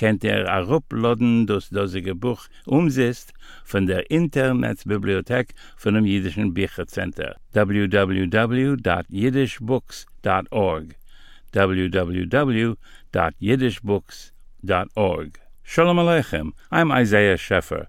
kennt er aruploden das dasige Buch umsetzt von der Internetbibliothek von dem jüdischen Büchercenter www.jiddishbooks.org www.yiddishbooks.org Shalom aleichem I'm Isaiah Scheffer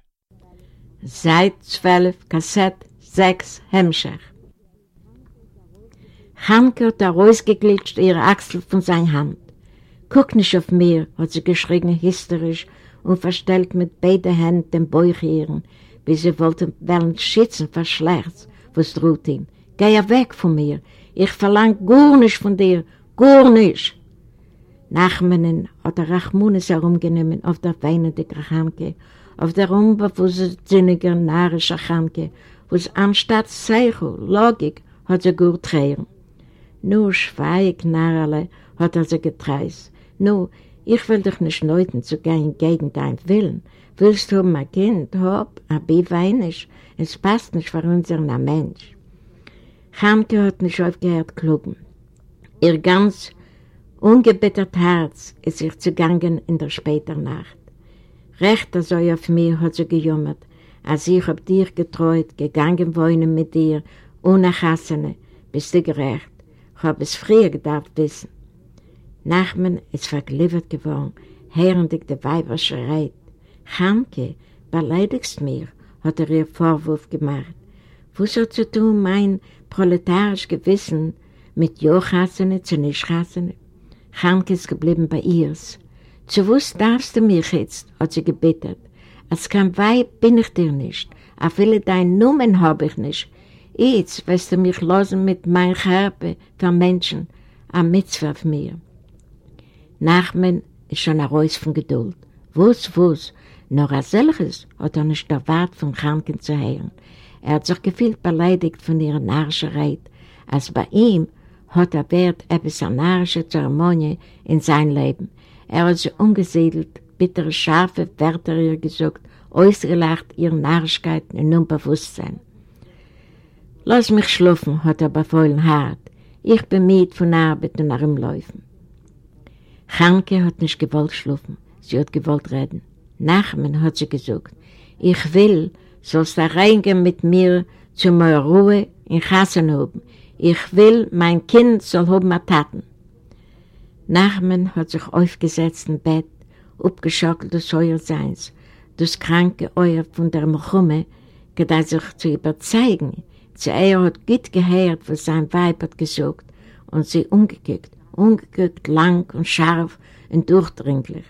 Seit 12, Kassett 6, Hemmscher. Hanke hat er rausgeglitscht ihre Achsel von seiner Hand. Guck nicht auf mir, hat sie geschrien hysterisch und verstellt mit beiden Händen den Bauch ihren, wie sie wollte wollen schützen vor Schmerz, was droht ihm. Geh ja weg von mir, ich verlang gar nicht von dir, gar nicht. Nachmenen hat er Rachmunis herumgenommen auf der weinende Krachanke auf der unbewusstsinniger narischer Chanke, wo es anstatt Zeichel, Logik, hat sie gut trägen. Nur schweig, Narrele, hat er sie getreist. Nur, ich will dich nicht leuten zu gehen gegen dein Willen. Willst du mein Kind, hopp, aber weinisch, es passt nicht für unseren Mensch. Chanke hat nicht aufgehört klugen. Ihr ganz ungebittert Herz ist sich zugangen in der späten Nacht. Recht so auf mir hat sie gejummert, als ich hab dir getreut, gegangen wohnen mit dir, ohne Hassene, bist du gerecht. Ich hab es früher gedacht wissen. Nachmen ist vergliedert geworden, hörendig der Weiber schreit. Chanke, beleidigst mir, hat er ihr Vorwurf gemacht. Was hat zu tun mein proletarisch Gewissen mit Jo-Hassene zu Nicht-Hassene? Chanke ist geblieben bei ihrs. Zu was darfst du mich jetzt, hat sie gebeten. Als kein Weib bin ich dir nicht, a viele dein Numen hab ich nicht. Jetzt wirst du mich losen mit mein Körper für Menschen, a Mitzvah auf mir. Nachmen ist schon ein Reus von Geduld. Was, was, noch als solches hat er nicht erwartet, von Kranken zu hören. Er hat sich gefühlt beleidigt von ihrer Narscherei, als bei ihm hat er wert etwas eine narische Zeremonie in sein Leben. Er hat sie umgesiedelt, bittere, scharfe Wörter ihr gesagt, ausgelacht ihre Narrigkeit und Unbewusstsein. Lass mich schlafen, hat er befohlen hart. Ich bin müde von Arbeit und nach dem Laufen. Chanke hat nicht gewollt schlafen, sie hat gewollt reden. Nachmen hat sie gesagt, ich will, sollst du reingehen mit mir zu meiner Ruhe in Chassenhoben. Ich will, mein Kind soll haben Taten. Nachmen hat sich aufgesetzt im Bett, abgeschockelt des Säuerseins, das kranke Euer von der Mechumme, gedei sich zu überzeugen. Sie er hat gut gehört, was sein Weib hat gesagt, und sie umgekickt, umgekickt lang und scharf und durchdringlich.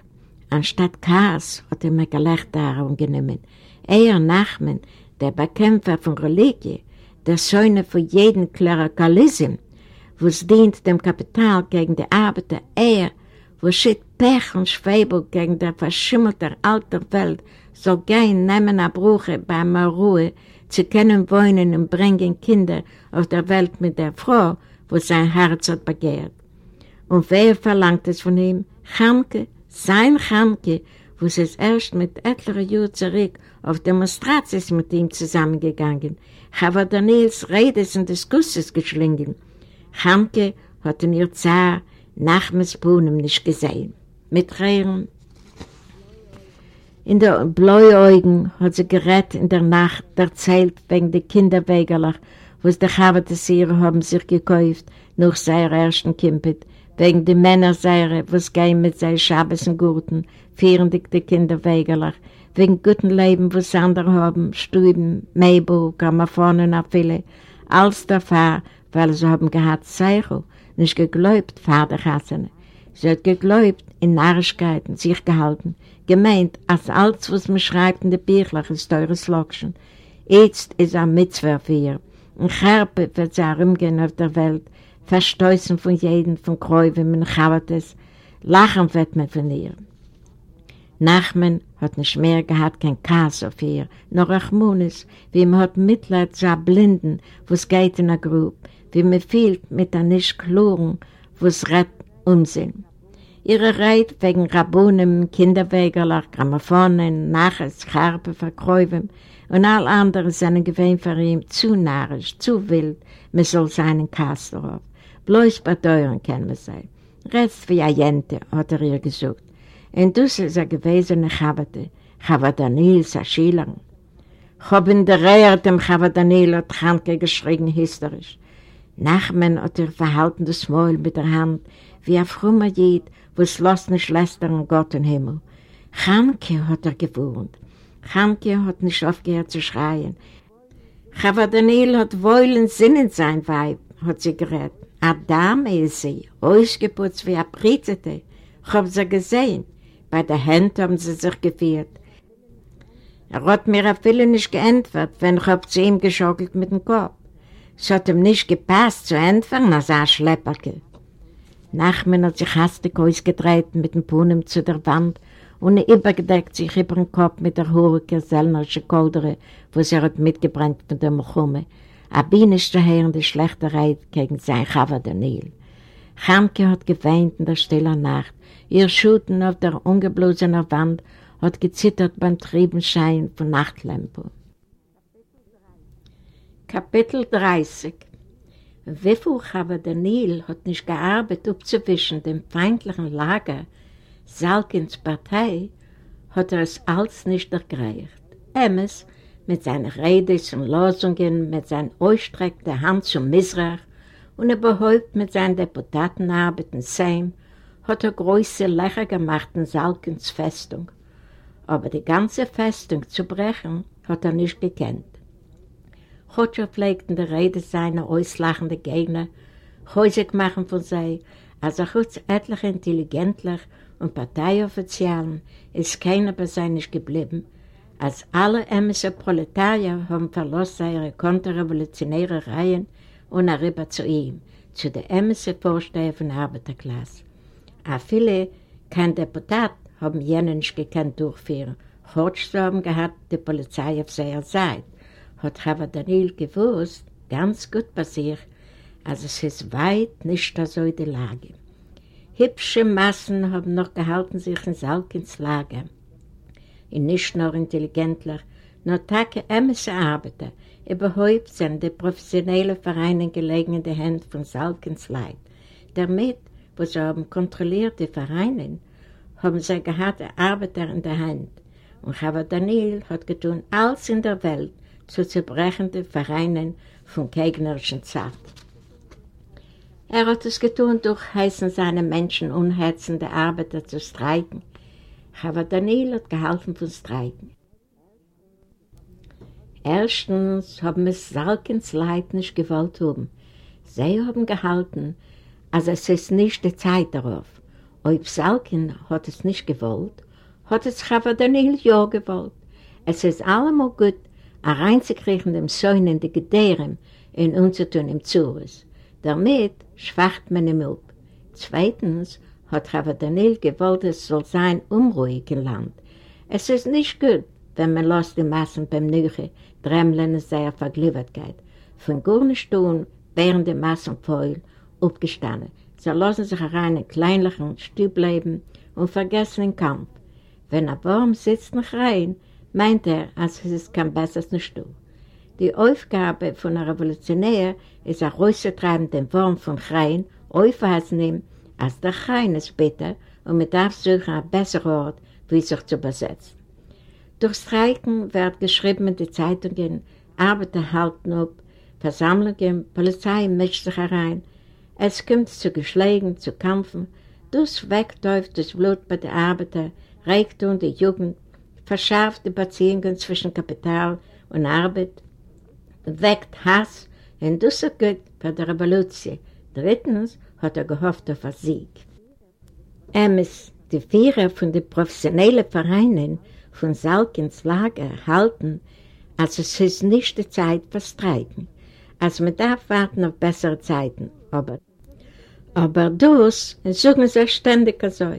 Anstatt Chaos hat er mir Gelächter genommen. Er, Nachmen, der Bekämpfer von Religie, der Söhne von jedem Klerikalismus, was dient dem Kapital gegen die Arbeiter, er, wo schickt Pech und Schwebel gegen der verschimmelte alte Welt, soll gehen nehmen a Bruche bei mir Ruhe, zu können wohnen und bringen Kinder auf der Welt mit der Frau, wo sein Herz hat begehrt. Und wer verlangt es von ihm? Chamke, sein Chamke, wo es erst mit etlichen Jahren zurück auf Demonstrations mit ihm zusammengegangen, Chava Daniels Redes und Diskusses geschlingen, Hanke hat in ihr Zar Nachmes Brunnen nicht gesehen. Mit Tränen. In der Bläuaugen hat sie gerät in der Nacht erzählt wegen der Kinderwägerlach, was die Chavatessiere haben sich gekauft nach seiner ersten Kimpet, wegen der Männerseire, was gehen mit seinen Schabes und Gurten, vierendig die Kinderwägerlach, wegen guten Leben, was andere haben, Stuben, Mäbel, Grammophone und viele, der Fahr, weil sie haben gehabt Zeichel, nicht geglaubt, Vater Hassan. Sie hat geglaubt, in Narrischkeiten sich gehalten, gemeint, als alles, was man schreibt in den Büchern, ist teures Lokschen. Jetzt ist er Mitzwer für ihr. In Charpe wird sie herumgehen auf der Welt, verstoßen von jedem, von Kräuven, mit Chavates. Lachen wird man von ihr. Nachmen hat nicht mehr gehabt, kein Kass auf ihr, nur Rachmunis, wie man hat Mitleid zu Blinden, wo es geht in der Grube, wie man fehlt mit der nicht kluren, wo es rett Unsinn. Ihre Reit wegen Rabunem, Kinderwägerlach, Gramophonen, Naches, Charpe, Verkräuven und all andere sind gewähnt für ihn zu narrisch, zu wild, man soll seinen darauf. Bloß bei teuren kennen wir sein. Rest wie Jente, hat er ihr gesagt. Und das ist ein gewesene Chavate, Chavadanil, sa Schiller. Hab in der Reihe dem Chavadanil hat Chanke geschrien hysterisch. Nachmen hat er verhalten das Maul mit der Hand, wie ein frommer Jid, wo es los nicht lästern Gott im Himmel. Chanke hat er gewohnt. Chanke hat nicht aufgehört zu schreien. Chavadanil hat wollen Sinnen sein Weib, hat sie gerät. Dame ist sie, ausgeputzt wie eine Prizete. Ich hab sie gesehen. Bei der Hand haben sie sich geführt. Er hat mir auf viele nicht geantwortet, wenn ich hab zu ihm geschockelt mit dem Kopf. Es hat ihm nicht gepasst zu antworten, als er Schlepperke. Nachmen hat sich hastig ausgedreht mit dem Punem zu der Wand und er übergedeckt sich über den Kopf mit der hohen Selnerische Koldere, wo sie hat mitgebrannt von der Mochume. A Biene ist daher in der Schlechterei gegen sein Chava Daniel. Chamke hat geweint in der stillen Nacht, Ihr Schuten auf der ungeblosenen Wand hat gezittert beim Triebenschein von Nachtlampe. Kapitel 30 Wieviel aber Daniel hat nicht gearbeitet, abzuwischen dem feindlichen Lager Salkins Partei, hat er es alles nicht ergreift. Emmes, mit seinen Redes und Losungen, mit seiner ausstreckten Hand zum Misrach und überhaupt mit seinen Deputatenarbeiten Seim, hat er große Löcher gemacht in Salkens Festung. Aber die ganze Festung zu brechen, hat er nicht gekannt. Chotscher pflegt in der Rede seiner auslachende Gegner, häusig machen von sei, als er kurz etliche Intelligentler und Parteioffizialen ist keiner bei sein nicht geblieben, als alle ämmische Proletarier haben verlassen ihre konterrevolutionäre Reihen und rüber zu ihm, zu der ämmische Vorsteher von der Arbeiterklasse. A viele, kein Deputat, haben jenen nicht gekannt durchführen. Hortsch haben gehabt, die Polizei auf seiner Seite. Hat aber Daniel gewusst, ganz gut bei sich, also es ist weit nicht so die Lage. Hübsche Massen haben noch gehalten sich in Salkins Lager. Und nicht nur intelligentler, nur Tage ämmische Arbeiter, überhaupt sind die professionellen Vereine gelegen in den Händen von Salkins Leid. Damit wo sie haben kontrollierte Vereine, haben sie gehabt Arbeiter in der Hand. Und Chava Daniel hat getan alles in der Welt zu zerbrechenden Vereinen von gegnerischen Zeit. Er hat es getan durch heißen seine Menschen unherzende Arbeiter zu streiken. Chava Daniel hat geholfen von Streiken. Erstens haben es Salkens Leid nicht gewollt haben. Sie haben gehalten, also es ist nicht die Zeit darauf. Ob Salkin hat es nicht gewollt, hat es Chava Daniel ja gewollt. Es ist allemal gut, reinzukriegen dem Säunen in die Gedehren in unser Tun im Zures. Damit schwacht man ihm ab. Zweitens hat Chava Daniel gewollt, es soll sein unruhig im Land. Es ist nicht gut, wenn man lässt die Massen beim Nüche dremmeln seiner Vergliedertkeit. Von gar nicht tun, während die Massen feuern aufgestanden. Sie lassen sich rein in kleinlichen Stübleben und vergessen den Kampf. Wenn ein Baum sitzt nicht rein, meint er, als es kein besseres nicht du. Die Aufgabe von einem Revolutionär ist auch rauszutreiben den Wurm von Rein, aufzunehmen, als der Rein ist bitter und man darf suchen einen besseren Ort, wie sich zu besetzen. Durch Streiken wird geschrieben in die Zeitungen, Arbeiter halten ab, Versammlungen, Polizei mischt sich herein, es kommt zu Geschlägen, zu Kämpfen, das wegtäuft das Blut bei den Arbeitern, regt und die Jugend, verschärft die Beziehungen zwischen Kapital und Arbeit, weckt Hass Und das ist gut für die Revolution. Drittens hat er gehofft auf einen Sieg. Emes, die Führer von den professionellen Vereinen von Salkens Lager halten, als es ist nicht die Zeit für Streiken, als man darf warten auf bessere Zeiten, aber aber das sagen sie ständig so.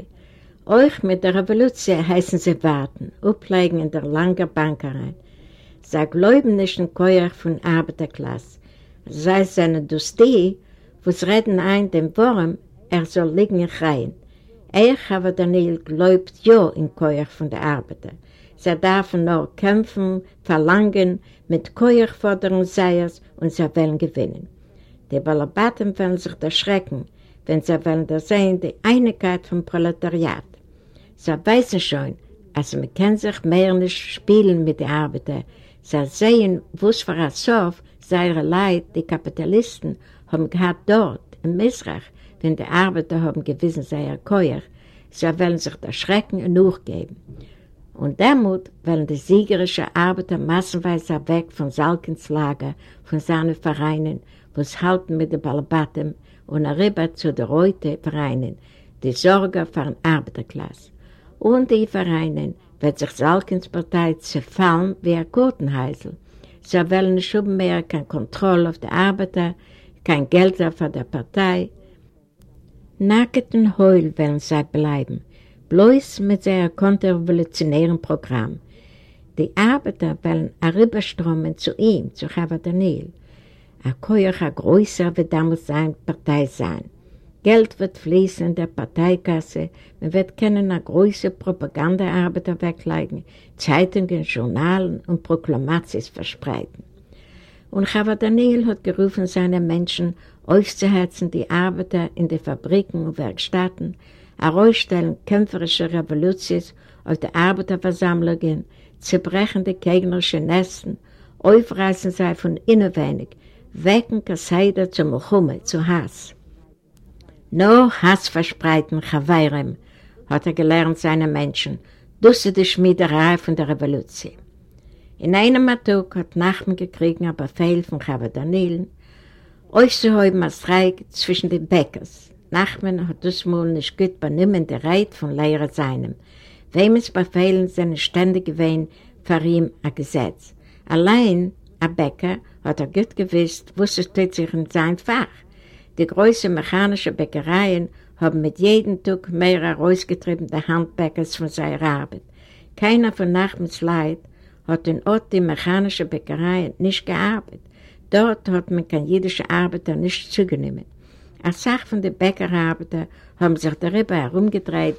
Euch mit der Revolution heißen sie warten, ablegen in der langen Bank rein. Sie glauben nicht in Keuer von Arbeiterklasse. Sei seine Dustie, wo sie reden ein dem Wurm, er soll liegen in Reihen. Ich habe Daniel glaubt ja in Keuer von der Arbeiter. Sie dürfen nur kämpfen, verlangen, mit Keuer fordern sei es und sie wollen gewinnen. Die Balabaten wollen sich erschrecken, wenn sie wollen sehen die Einigkeit vom Proletariat. Sie wissen schon, also man kann sich mehr nicht spielen mit den Arbeitern. Sie sehen, was für ein Sof seine Leid, die Kapitalisten, haben gehabt dort, im Misrach, wenn die Arbeiter haben gewissen, sei er Keuer, sie wollen sich erschrecken und nachgeben. Und damit wollen die siegerischen Arbeiter massenweise weg von Salkens Lager, von seinen Vereinen, was halten mit den Balabatten und rüber zu den Reute-Vereinen, die Sorge für die Arbeiterklasse. Und die Vereine wird sich Salkens Partei zerfallen wie ein Kurtenheisel. Sie wollen schon mehr keine Kontrolle auf die Arbeiter, kein Geld für die Partei. Nackt und heul wollen sie bleiben, bloß mit seinem konterrevolutionären Programm. Die Arbeiter wollen rüberströmen zu ihm, zu Chava Daniel. Er kann ja größer wie damals seine Partei sein. Geld wird fließen in der Parteikasse, man wird können eine große Propagandaarbeiter weglegen, Zeitungen, Journalen und Proklamations verspreiten. Und Chava Daniel hat gerufen, seine Menschen aufzuherzen, die Arbeiter in den Fabriken und Werkstätten, herausstellen kämpferische Revolutions auf die Arbeiterversammlungen, zerbrechende gegnerische Nesten, aufreißen sei von innen wenig, wecken Kasseide zu Mochumme, zu Hass. No Hass verspreiten Chawairem, hat er gelernt seine Menschen, dusse die Schmiederei von der Revolution. In einem Tag hat Nachmen gekriegt ein Befehl von Chava Danielen, euch zu haben als Streik zwischen den Bäckers. Nachmen hat das mal nicht gut benommen der Reit von Lehrer seinem. Wem es befehlen seine ständig gewesen für ihn ein Gesetz. Allein ein Bäcker hat er gut gewusst, wusste es sich in sein Fach. Die großen mechanischen Bäckereien haben mit jedem Tag mehr herausgetriebene Handbäckers von seiner Arbeit. Keiner von Leid hat in Ort die mechanische Bäckereien nicht gearbeitet. Dort hat man kein jüdischer Arbeiter nicht zugenommen. Als Sache von den Bäckerarbeiter haben sich darüber herumgedreht,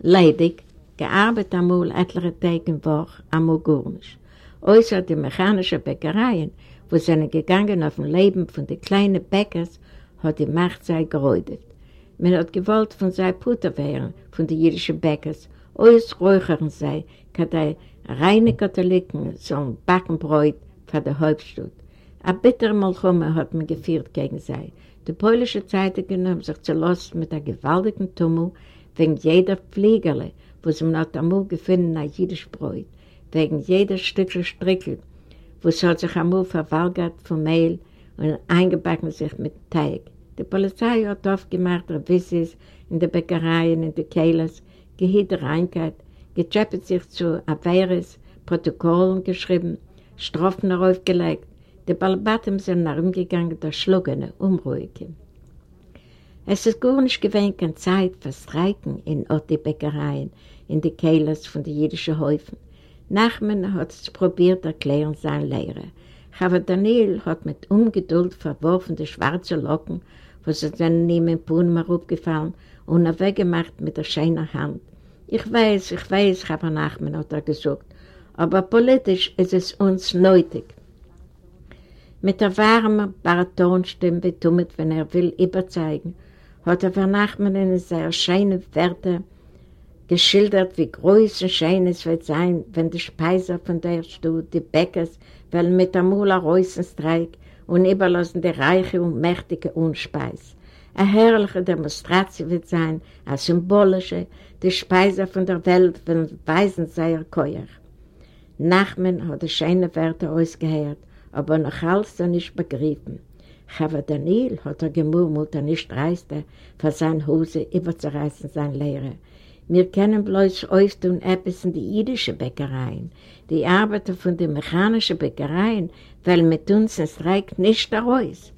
leidig, gearbeitet einmal etliche Tage in Woche, einmal gar nicht außer die mechanischen Bäckereien, wo sie gegangen auf dem Leben von den kleinen Bäckers, hat die Macht sei geräutet. Man hat gewollt von sei Puter werden, von den jüdischen Bäckers, alles räuchern sei, kann die reine Katholiken sollen Backenbräut für die Hauptstadt. Ein bitterer Malchumme hat man geführt gegen sie. Die polnische Zeitungen haben sich zerlost mit einem gewaltigen Tummel wegen jeder Fliegerle, wo sie man hat einmal gefunden, ein jüdisch Bräut wegen jeder Stückchen Strickel, wo es hat sich einmal verwalgert vom Mehl und eingebacken sich mit Teig. Die Polizei hat oft gemacht Revisis in den Bäckereien, in den Kehlers, gehielt Reinkeit, gechappet sich zu Averes, Protokollen geschrieben, Strophen aufgelegt. Die Balbatem sind herumgegangen, der Schlugene, Unruhige. Es ist gar nicht gewähnt, keine Zeit für Streiken in die Bäckereien, in den Kehlers von den jüdischen Häufen. Nachman hat es probiert erklären seine Lehre. Aber Daniel hat mit Ungeduld verworfen die schwarzen Locken, was sie dann ihm im Punmer aufgefallen und er weggemacht mit der schönen Hand. Ich weiß, ich weiß, aber Nachman hat er gesagt, aber politisch ist es uns nötig. Mit der warmen Baratonstimme betummet, wenn er will überzeugen, hat er für Nachman in sehr schönen Wörter geschildert, wie groß und schön es wird sein, wenn die Speiser von der Stuhl, die Bäckers, wollen mit der Mula Reusenstreik und überlassen die reiche und mächtige Unspeis. Eine herrliche Demonstration wird sein, eine symbolische, die Speiser von der Welt wollen weisen seiner Keuer. Nachmen hat die schöne Wörter ausgehört, aber noch alles er nicht begriffen. Chava Daniel hat er gemurmelt, er nicht reiste, für sein Hose überzureißen, sein Lehre. Wir können bloß öftern etwas in die jüdische Bäckereien. Die Arbeiter von den mechanischen Bäckereien weil mit uns ein Streik nicht daraus.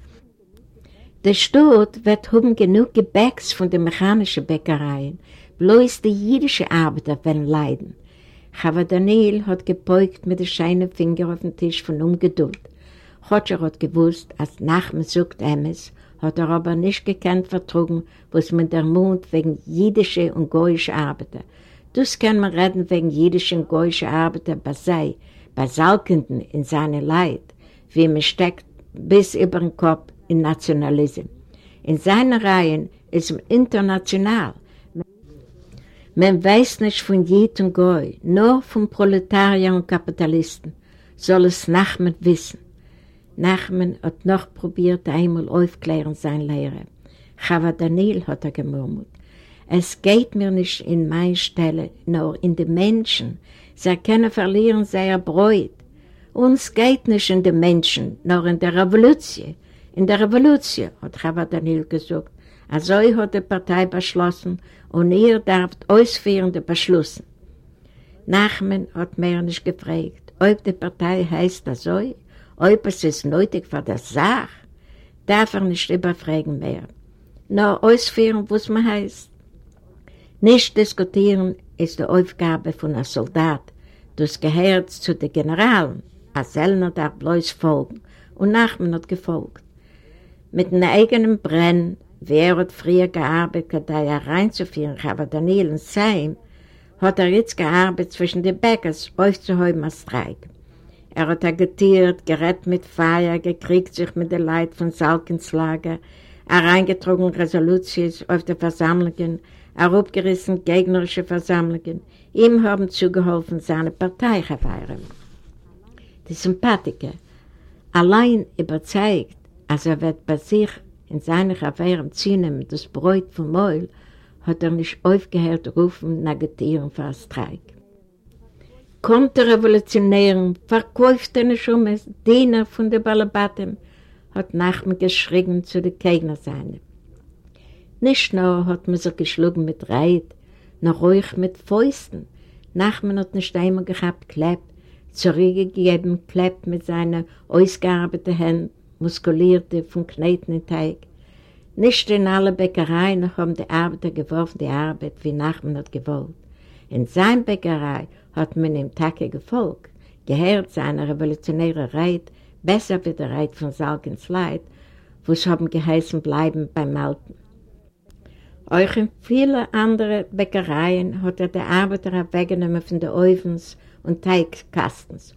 Der Stadt wird haben genug Gebäcks von den mechanischen Bäckereien, bloß die jüdische Arbeiter werden leiden. Chava Daniel hat gebeugt mit den scheinen Finger auf den Tisch von Ungeduld. Hotscher hat gewusst, als Nachmen sucht Emmes, hat er aber nicht gekannt vertrugen, was man der Mund wegen jüdischer und goyischer Arbeiter. Das kann man reden wegen jüdischer und goyischer Arbeiter bei sei, bei Salkenden in seine Leid, wie man steckt bis über den Kopf in Nationalismus. In seinen Reihen ist es international. Man weiß nicht von und Goy, nur von Proletarier und Kapitalisten, soll es Nachmen wissen. Nachman hat noch probiert, einmal aufklären sein Lehre. Chava Daniel hat er gemurmelt. Es geht mir nicht in meine Stelle, nur in den Menschen. Sie können verlieren seine Bräut. Uns geht nicht in den Menschen, nur in der Revolution. In der Revolution, hat Chava Daniel gesagt. Also hat die Partei beschlossen und ihr darft ausführende beschlossen. Nachman hat mir nicht gefragt, ob die Partei heißt also ob es ist nötig für das Sache, darf er nicht überfragen mehr. Nur ausführen, was man heißt. Nicht diskutieren ist die Aufgabe von einem Soldat. Das gehört zu den Generalen. Ein Sellner darf bloß folgen. Und Nachman hat gefolgt. Mit einem eigenen Brenn, wie er hat früher gearbeitet, da er reinzuführen, aber Daniel und Seim, hat er jetzt gearbeitet zwischen den Bäckers, aufzuhäuben als Streik. Er hat agitiert, gerett mit Feier, gekriegt sich mit der Leid von Salkenslager, hereingetrogen Resolutions auf die Versammlungen, er abgerissen gegnerische Versammlungen. Ihm haben zugeholfen seine Partei gefeiert. Die Sympathiker, allein überzeugt, als er wird bei sich in seinen Affären ziehen das Bräut vom Meul, hat er nicht aufgehört rufen agitieren für einen Streik. Konterrevolutionären, verkäufte Schummes, Diener von den Balabatem, hat Nachmen geschrien zu den Gegnern seinen. Nicht nur hat man sich geschlagen mit Reit, noch ruhig mit Fäusten. Nachmen hat nicht einmal gehabt Klepp, zurückgegeben Klepp mit seinen ausgearbeiteten Händen, muskulierte von knetenden Teig. Nicht in alle Bäckereien haben die Arbeiter geworfen die Arbeit, wie Nachmen hat gewollt. In seiner Bäckerei hat man ihm Tage gefolgt, gehört seiner revolutionären Reit besser wie der Reit von Salkens Leid, wo es haben geheißen bleiben beim Alten. Auch in vielen anderen Bäckereien hat er die Arbeiter weggenommen von den Ovens und Teigkastens,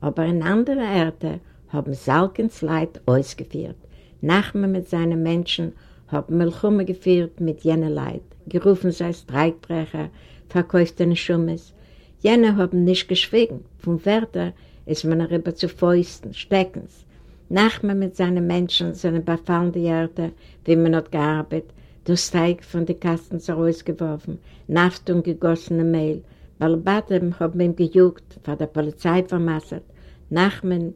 aber in anderen Orten haben Salkens Leid ausgeführt. Nachmen mit seinen Menschen haben Milchumme geführt mit jenen Leid, gerufen sei Streikbrecher, verkäufte Schummes, Jene haben nicht geschwiegen. Vom Wärter ist man rüber zu Fäusten, Steckens. Nachmen mit seinen Menschen seine befallene Erde, wie man hat gearbeitet, das Teig von den Kasten herausgeworfen, Naft und gegossene Mehl. Balbatem haben ihm gejuckt, von der Polizei vermassert. Nachmen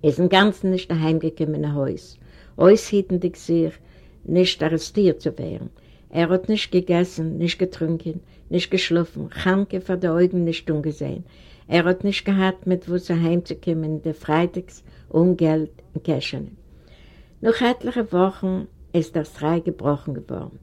ist im Ganzen nicht daheim gekommen in Haus. Aushielten die sich, nicht arrestiert zu werden. Er hat nicht gegessen, nicht getrunken, nicht geschlafen, Chanke vor den Augen nicht umgesehen. Er hat nicht gehabt, mit Wasser heimzukommen, der Freitags um Geld in Käschen. Nach etlichen Wochen ist das Streik gebrochen geworden.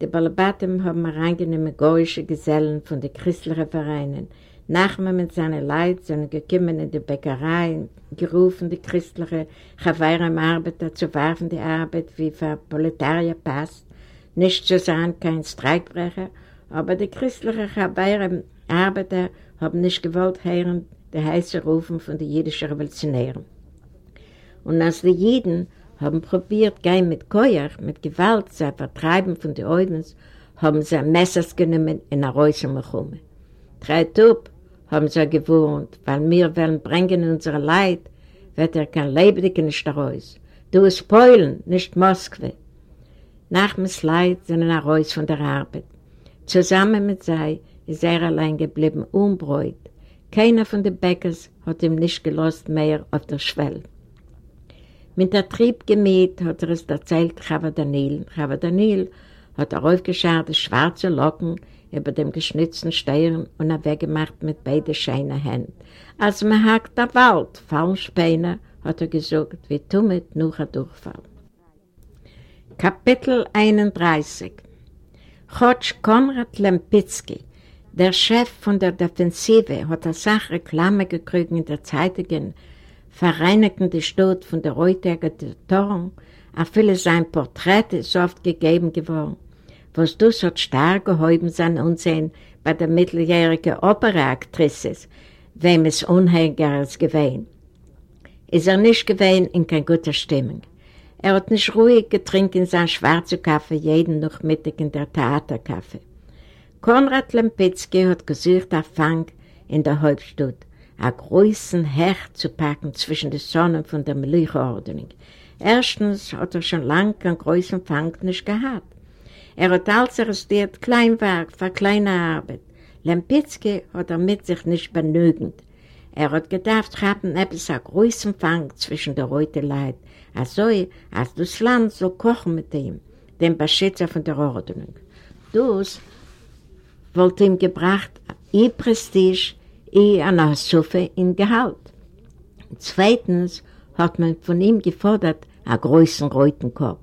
Die Balabatem haben reingenommen gorische Gesellen von den christlichen Vereinen. Nachher mit seinen Leid sind gekommen in die Bäckerei, gerufen die christlichen Chavarem-Arbeiter zu werfen die Arbeit, wie für Proletarier passt, nicht zu sein kein Streikbrecher, aber die christlichen Arbeiter haben nicht gewollt hören die heiße Rufen von den jüdischen Revolutionären. Und als die Jiden haben probiert, gehen mit Keuer, mit Gewalt zu vertreiben von den Eudens, haben sie Messers genommen in der gekommen. Drei Tub haben sie gewohnt, weil wir wollen bringen unser Leid, wird er kein Lebendiger nicht raus. Du ist Polen, nicht Moskwe. Nach dem Leid sind er raus von der Arbeit. Zusammen mit sei ist er allein geblieben, unbräut. Keiner von den Bäckers hat ihm nicht gelost mehr auf der Schwelle. Mit der Trieb gemäht hat er es erzählt, Chava Daniel. Chava Daniel hat er aufgescharte schwarze Locken über dem geschnitzten Stirn und er weggemacht mit beiden scheinen Händen. Als man hakt der Wald, fallen Späne, hat er gesagt, wie tummet noch ein Durchfall. Kapitel 31 Chotsch Konrad Lempitzki, der Chef von der Defensive, hat eine Sache Reklame gekriegt in der Zeitungen, vereinigten die Stadt von der heutigen Torung, auch viele sein Porträt ist oft gegeben geworden, was das hat stark gehoben sein Unsehen bei der mitteljährigen Operaaktrice, wem es Unheimgeres gewesen. Ist er nicht gewesen in keiner guten Stimmung. Er hat nicht ruhig getrinkt in seinen schwarzen Kaffee jeden Nachmittag in der Theaterkaffee. Konrad Lempitzki hat gesucht auf Fang in der Hauptstadt, einen großen Herd zu packen zwischen den Sonnen von der Milchordnung. Erstens hat er schon lange einen großen Fang nicht gehabt. Er hat alles arrestiert, Kleinwerk für kleine Arbeit. Lempitzki hat er mit sich nicht benögend. Er hat gedacht, haben etwas einen großen Fang zwischen den Leuten, also als das Land so kochen mit ihm, dem Beschützer von der Ordnung. Das wollte ihm gebracht, ihr Prestige, ihr Suppe in Gehalt. Zweitens hat man von ihm gefordert, einen großen Reutenkorb.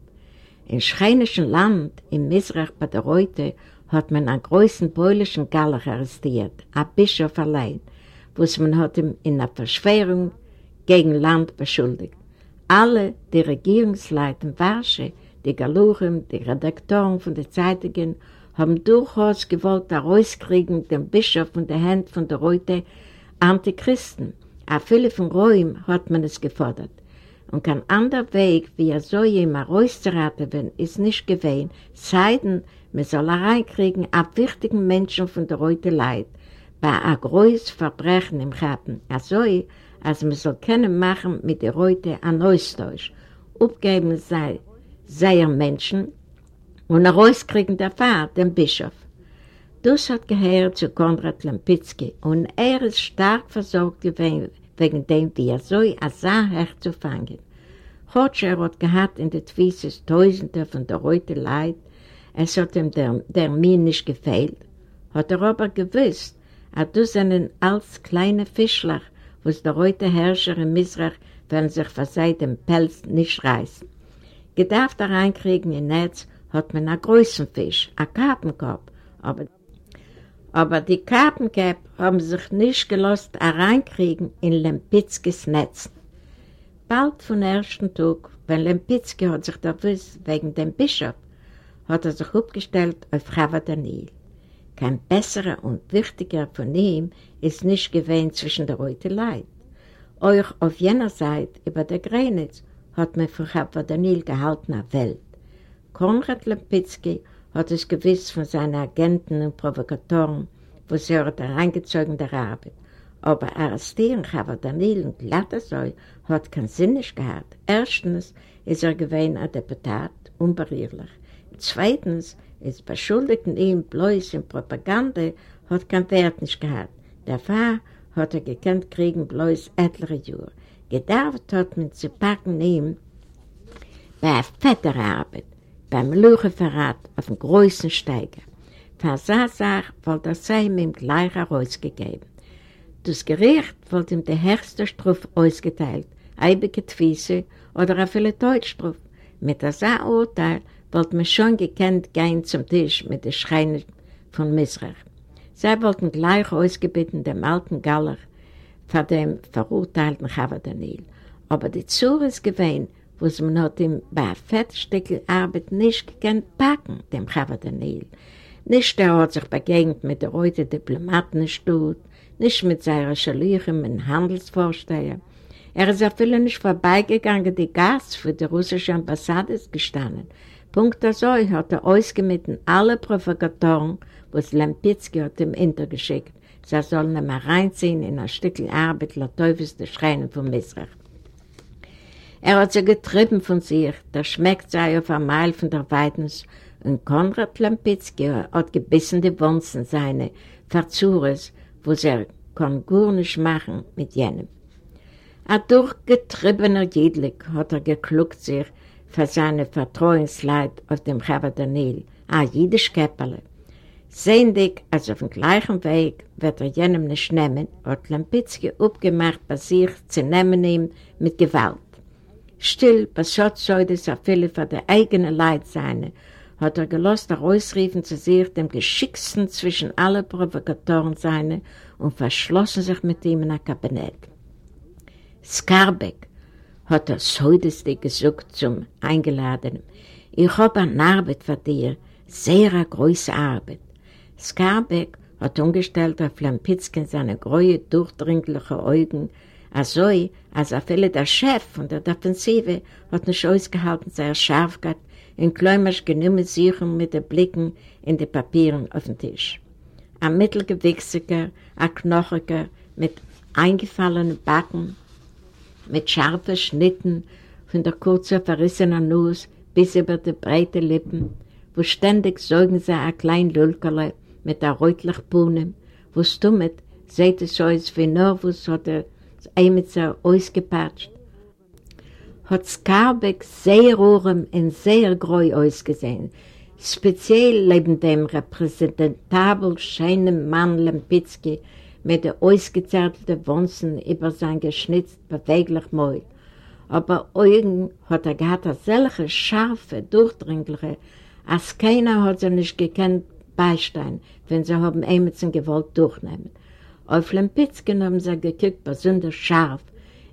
Im schreinischen Land, im Misrach bei der Reute, hat man einen großen polischen Galler arrestiert, einen Bischof allein, was man hat ihm in einer Verschwörung gegen Land beschuldigt. Alle die Regierungsleiter Warsche, die Galuchen, die Redaktoren von den Zeitungen haben durchaus gewollt herauskriegen den Bischof von der Hand von der Reute Antichristen. Auf viele von Räumen hat man es gefordert. Und kein anderer Weg, wie er so jemand rauszuraten will, ist nicht gewesen, seitdem man soll reinkriegen ab wichtigen Menschen von der Reute Leid, bei einem großen Verbrechen im Garten, also als man soll können machen mit der Reute ein Austausch, abgeben sei, sei Menschen, und herauskriegen der Pfarr, den Bischof. Das hat gehört zu Konrad Lampitzki und er ist stark versorgt gewesen, wegen dem, wie er so als Saarherr zu fangen. Hotscher hat gehabt in der Twises Tausende von der Reute Leid, es hat ihm der, der mir nicht gefehlt, hat er aber gewusst, er du seinen als kleine Fischler, was der Reute Herrscher im Misrach werden sich für dem Pelz nicht reißen. Gedarf da reinkriegen in Netz hat man einen großen Fisch, einen Karpenkorb. Aber, aber die Karpenkäpp haben sich nicht gelost hereinkriegen in Lempitzkis Netz. Bald vom ersten Tag, wenn Lempitzki hat sich da gewusst, wegen dem Bischof, hat er sich aufgestellt auf Chava Daniel. Kein besserer und wichtiger von ihm ist nicht gewähnt zwischen der Reute Leid. Euch auf jener Seite über der Grenitz hat man für Chava Daniel gehalten eine Welt. Konrad Lempitzki hat es gewiss von seinen Agenten und Provokatoren, wo sie hat reingezogen der Arbeit. Aber arrestieren Chava Daniel und Glattersäu hat keinen Sinn nicht gehabt. Erstens ist er gewesen ein Deputat, unbarierlich. Zweitens ist beschuldigten ihm bloß in Propaganda, hat keinen Wert nicht gehabt. Der Pfarr hat er gekannt kriegen bloß etliche Jahre. Gedarft hat man zu packen ihm bei fetter Arbeit beim Lügenverrat auf dem größten Steiger. Für so Sache wollte er sei ihm gleich herausgegeben. Das Gericht wollte ihm die höchste Strophe ausgeteilt, eibige Twiese oder auch viele Todesstrophe. Mit so Urteil wollte man schon gekannt gehen zum Tisch mit den Schreinen von Misrach. Sie wollten gleich ausgebeten dem alten Galler vor dem verurteilten Chava Daniel. Aber die Zure ist gewesen, was man hat ihm bei nicht gekannt packen, dem Chava Daniel. Nicht er hat sich begegnet mit der heute Diplomatenstut, nicht mit seiner Schalieren und Handelsvorsteher. Er ist auf viele nicht vorbeigegangen, die Gas für die russische Ambassade gestanden. Punkt so hat er ausgemitten alle Provokatoren, was Lempitzki hat ihm hintergeschickt. Sie sollen ihn reinziehen in ein Stückchen Arbeit, der Teufels der Schreinen von Misrach. Er hat sie getrieben von sich, der schmeckt sei auf einmal von der Weidens und Konrad Lampitzki hat gebissen die Wunzen seine Verzures, wo sie kann gar nicht machen mit jenem. Ein durchgetriebener Jedlik hat er gekluckt sich für seine Vertrauensleid auf dem Chava Daniel, ein jüdisch Käpperle. Sehendig, als auf dem gleichen Weg wird er jenem nicht nehmen, hat Lampitzki aufgemacht bei sich zu nehmen ihm mit Gewalt. Still, was Schott soll das auch viele für die eigene Leid sein, hat er gelost herausriefen zu sich dem Geschicksten zwischen allen Provokatoren seine und verschlossen sich mit ihm in ein Kabinett. Skarbek hat er soideste gesucht zum Eingeladenen. Ich habe eine Arbeit für dir, sehr eine große Arbeit. Skarbek hat umgestellt auf Lampitzken seine große, durchdringliche Augen, also als er viele der Chef von der Defensive hat nicht ausgehalten, sehr scharf gehabt, in Kläumers genommen suchen mit den Blicken in die Papieren auf dem Tisch. Ein mittelgewichsiger, ein knochiger, mit eingefallenen Backen, mit scharfen Schnitten von der kurzen verrissenen Nuss bis über die breiten Lippen, wo ständig sorgen sie ein klein Lulkerle mit der rötlichen Bohnen, wo stummet, seht es so aus wie Nervus hat er einmal ausgepatscht. Hat Skarbek sehr urem und sehr greu ausgesehen, speziell neben dem repräsentabel scheinen Mann Lempitzki mit den ausgezerrten Wunzen über sein geschnitzt beweglich Mäul. Aber Augen hat er gehabt solche scharfe, durchdringliche, als keiner hat sie nicht gekannt Beistein, wenn sie haben Emerson gewollt durchnehmen. Auf Lempitzki haben sie geguckt, besonders scharf,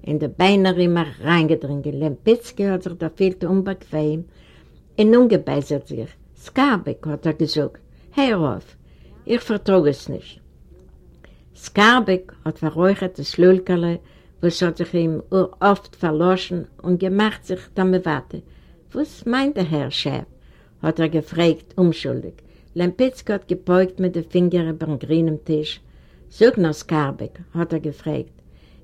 in der Beine immer reingedrungen. Lempitzki hat sich da viel zu unbequem und ungebeißert sich. Skarbek hat er gesagt, hör auf, ich vertrage es nicht. Skarbek hat verräuchert das Lulkerle, was hat sich ihm oft verloschen und gemacht sich damit warte. Was meint der Herr Chef? hat er gefragt, umschuldig. Lempitzki hat gebeugt mit den Fingern über den grünen Tisch. Sag noch, Skarbek, hat er gefragt.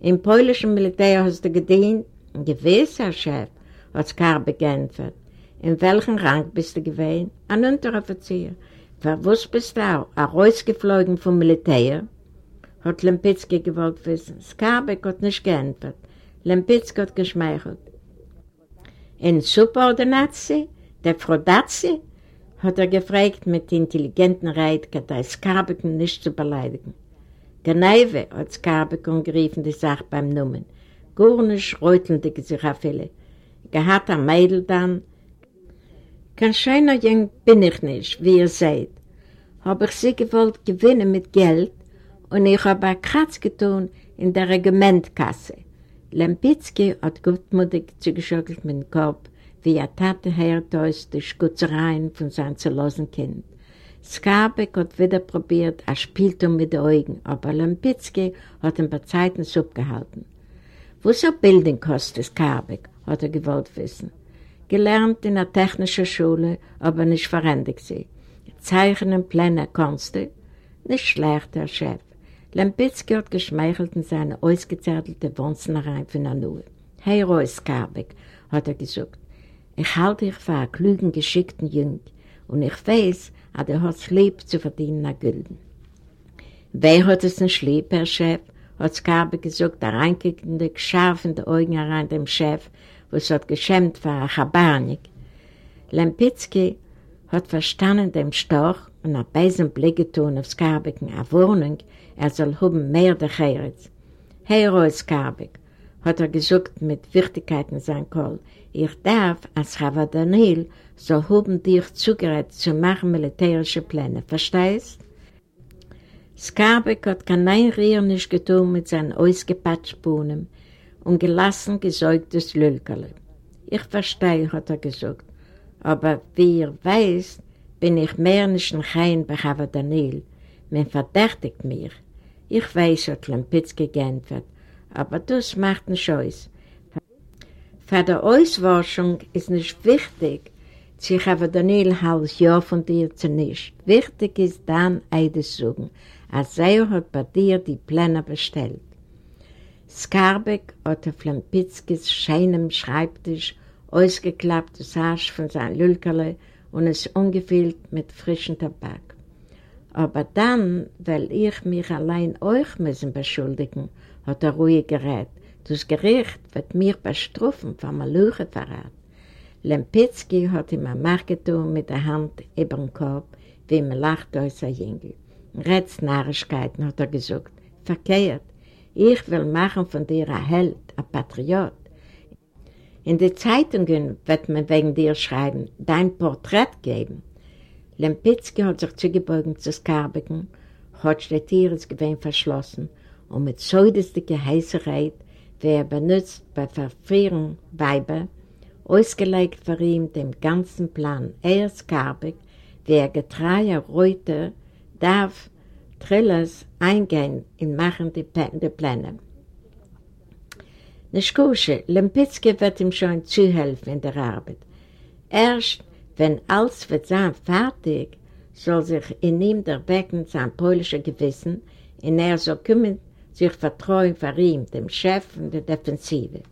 Im polnischen Militär hast du gedient? Gewiss, Herr Chef, hat Skarbek geantwortet. In welchem Rang bist du gewesen? Ein Unteroffizier. Verwusst bist du auch? Rausgeflogen vom Militär? Hat Lempitzki gewollt wissen. Skarbek hat nicht geantwortet. Lempitzki hat geschmeichelt. In Subordinatie? Der Frau Datsi? Hat er gefragt mit intelligenten Reit, der Skarbek nicht zu beleidigen. Geneive hat Skarbek umgeriefen die Sache beim Numen. Gurnisch reutelte sich auf viele. Gehat ein Mädel dann. Kein schöner Jung bin ich nicht, wie ihr seht. Hab ich sie gewollt gewinnen mit Geld und ich habe ein Kratz getan in der Regimentkasse. Lempitzki hat gutmütig zugeschockelt mit dem Kopf, wie er Tate hört aus die Schutzereien von seinem zerlosen Kind. Skarbek hat wieder probiert, er spielt um mit den Augen, aber Lampitzki hat ihn bei Zeiten abgehalten. Wo so Bildung kostet Skarbek, hat er gewollt wissen. Gelernt in einer technischen Schule, aber nicht verendigt sie. Zeichnen, Pläne du? Nicht schlecht, Herr Chef. Lampitzki hat geschmeichelt in seine ausgezertelte Wunznereien von Anu. Hey, Reus Skarbek, hat er gesagt. Ich halte dich für einen klugen, geschickten Jüng und ich weiß, er hat es lieb zu verdienen nach Gülden. Wer hat es nicht lieb, Herr Chef? hat Skarbe gesagt, der reinkickende, scharfende Augen herein dem Chef, was hat geschämt war, ein Chabarnik. Lempitzki hat verstanden dem Storch und ein beisen Blick getan auf Skarbek eine Wohnung, er soll haben mehr der Cheretz. Hey, Roy Skarbek, hat er gesagt mit Wichtigkeit in seinem Kohl, ich darf als Chava Daniel so haben dich zugerät zu machen militärische Pläne. Verstehst? Skarbek hat kein Rier nicht getan mit seinen ausgepatschten Bohnen und gelassen gesäugtes Lülkerle. Ich verstehe, hat er gesagt, aber wie ihr weißt, bin ich mehr nicht ein Chein bei Chava Daniel. Man verdächtigt mich. Ich weiß, hat Lampitzki geantwortet, aber das macht einen Scheiß. Für die Auswaschung ist nicht wichtig, sich aber Daniel Hals ja von dir zu nicht. Wichtig ist dann Eides sagen, als er hat bei dir die Pläne bestellt. Skarbek hat auf Lampitzkis scheinem Schreibtisch ausgeklapptes Hasch von seinem Lülkerle und es ungefüllt mit frischem Tabak. Aber dann, weil ich mich allein euch müssen beschuldigen, hat er ruhig gerät. Das Gericht wird mir bestrufen vom Maluchenverrat. Lempitzki hat ihm ein Marketum mit der Hand über den Kopf, wie man lacht aus der Jüngel. Rätsnarrigkeiten hat er gesagt. Verkehrt. Ich will machen von dir ein Held, ein Patriot. In den Zeitungen wird man wegen dir schreiben, dein Porträt geben. Lempitzki hat sich zugebeugt zu Skarbigen, hat die Tiere gewinn verschlossen und mit säudestige Heißerheit, wie er benutzt bei Verfrierung Weiber, ausgelegt für ihn den ganzen Plan. Er, Skarbig, wie er getreier Reuter, darf Trillers eingehen in machen die Pläne. Nischkusche, Lempitzki wird ihm schon zuhelfen in der Arbeit. Erst wenn alles wird sein fertig, soll sich in ihm der Becken sein polischer Gewissen, in er so kümmern, sich vertrauen für ihn, dem Chef und der Defensive.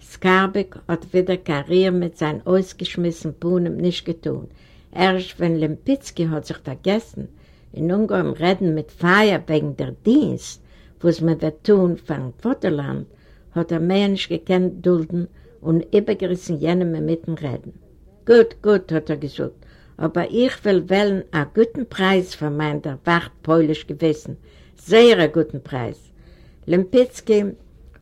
Skarbek hat wieder Karriere mit seinen ausgeschmissenen Puhnen nicht getan. Erst wenn Lempitzki hat sich vergessen, in Ungarn reden mit Feier wegen der Dienst, was man wird tun vom Vaterland, hat er mehr nicht gekannt dulden und übergerissen jenem dem Reden. Gut, gut, hat er gesagt, aber ich will wählen einen guten Preis für mein der Wacht polisch Gewissen. Sehr einen guten Preis. Lempitzki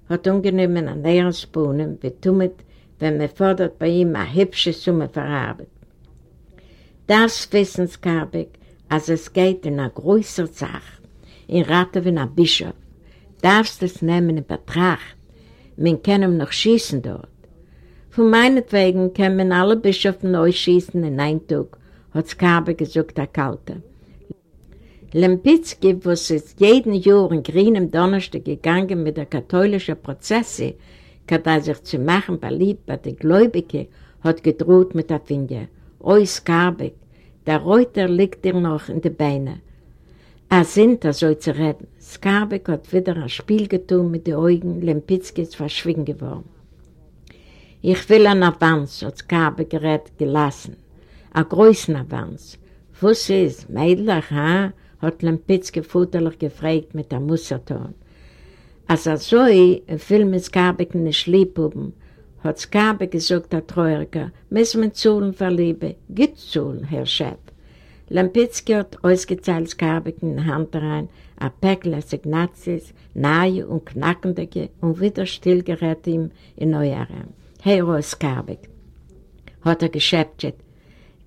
hat ungenommen an leeren Spunen, wie tummet, wenn man fordert bei ihm eine hübsche Summe für Arbeit. Das wissen Skarbek, als es geht in eine größere Sache, in Ratte wie ein Bischof. Darfst du es nehmen in Betracht? Kann ihm noch schießen dort. Von meinetwegen können alle Bischöfen neu schießen in einen Tag, hat Skabe gesagt, der Kalte. Lempitzki, was ist jeden Jahr in grünem Donnerstag gegangen mit der katholischen Prozesse, kann sich zu machen beliebt bei den Gläubigen, hat gedroht mit der Finger. Oi Skarbek, der Reuter liegt dir noch in den Beinen. Er sind, er soll zu reden. Skarbek hat wieder ein Spiel getan mit den Augen, Lempitzki ist verschwiegen geworden. Ich will einen Avanz, hat Skabe gerät gelassen. Ein größeren Avanz. Was ist, Mädlich, ha? hat Lempitzke futterlich gefragt mit einem Musserton. Als er so viel mit Skabe nicht lieb haben, hat Skabe gesagt, der Treuerger, müssen wir zuhlen verlieben. Gibt zuhlen, Herr Chef. Lempitzke hat ausgezahlt Skabe in die Hand rein, ein Päckchen Signatius, nahe und knackende und wieder stillgerät ihm in Neujahren. Hero Skarbek, hat er geschäftet.